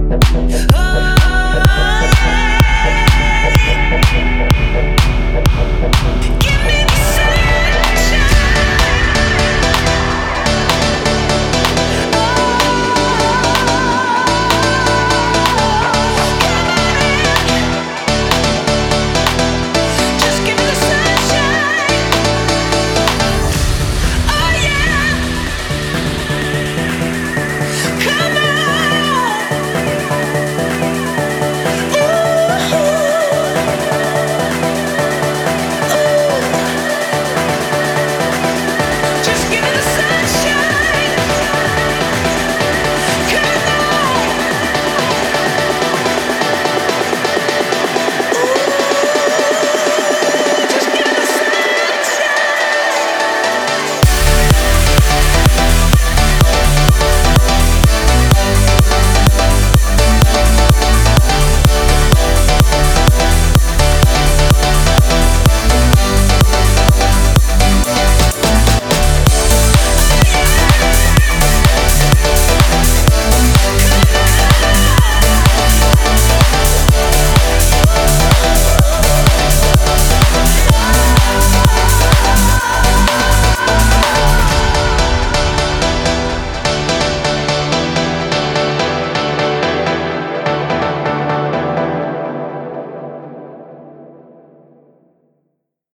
Oh.